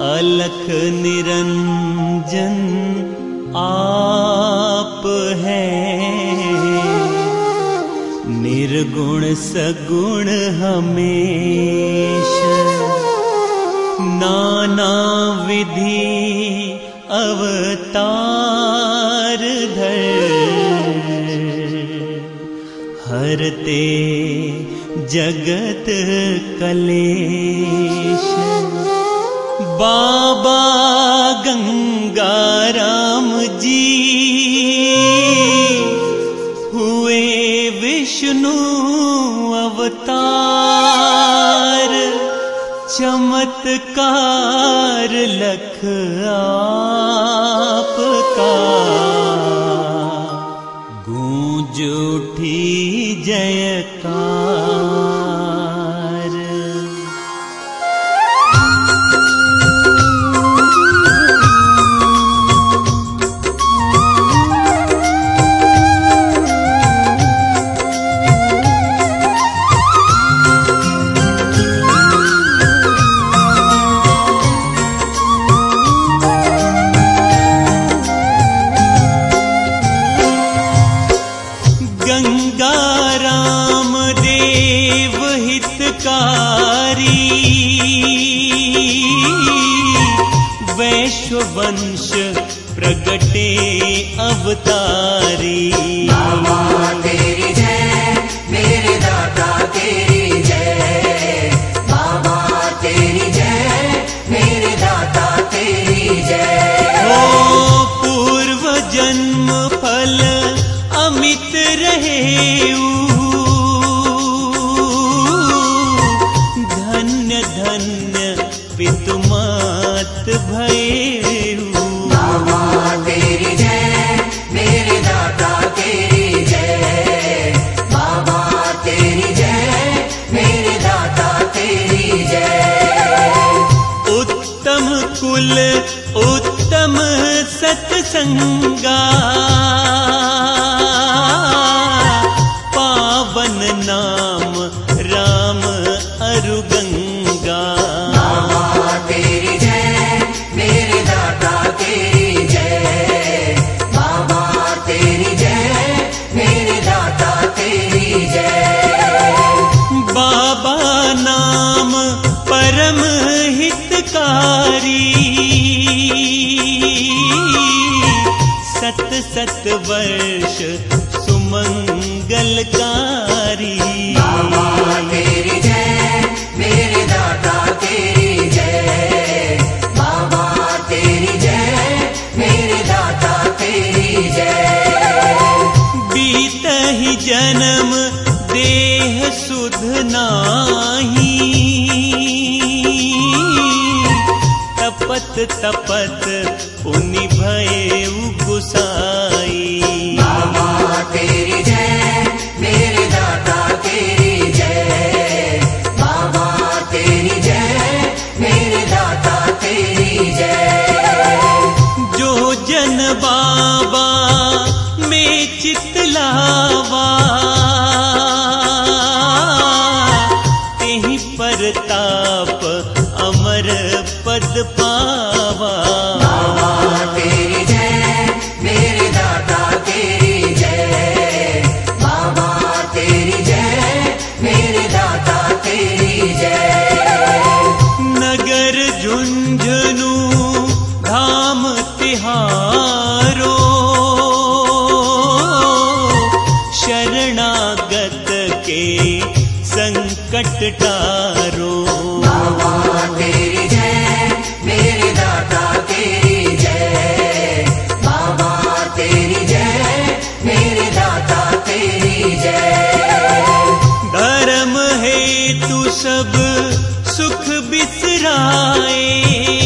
अलख निरंजन आप है। निर्गुण सगुण हमेश। नाना विधि अवतार धर। हरते जगत कलेश। बाबा गंगाराम जी। हुए विष्णु अवतार चमत्कार लख आपका। गूंज उठी जयकार वंश प्रगटे अवतारी। बाबा तेरी जय मेरे दाता तेरी जय। बाबा तेरी जय मेरे दाता तेरी जय। ओ पूर्व जन्म फल अमित रहे धन्य धन्य पितुमात भयऊ ಸಂಗಾ वर्ष सुमंगलकारी। बाबा तेरी जय मेरे दाता तेरी जय। बाबा तेरी जय मेरे दाता तेरी जय। बीत ही जन्म देह सुध नाही। तपत तपत जन बाबा में चित चितलावा तेहि परताप अमर पद पावा। तेरी जय मेरे दाता तेरी जय। बाबा तेरी जय मेरे दाता तेरी जय। नगर झुंझुनू धाम तिहारो शरणागत के संकट टारो। बाबा तेरी जय मेरे दाता तेरी जय। बाबा तेरी जय मेरे दाता तेरी जय। धर्म हेतु सब सुख बिसराए।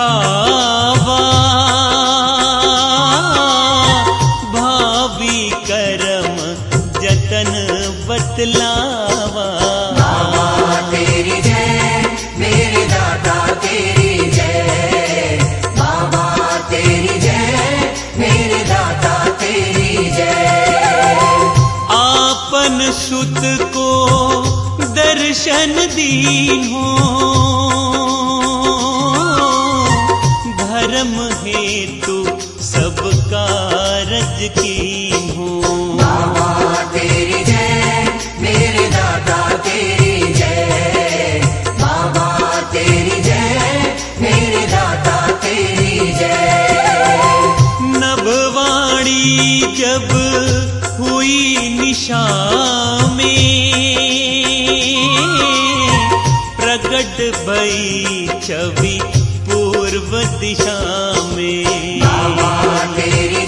भावी भई छवि पूर्व दिशा में।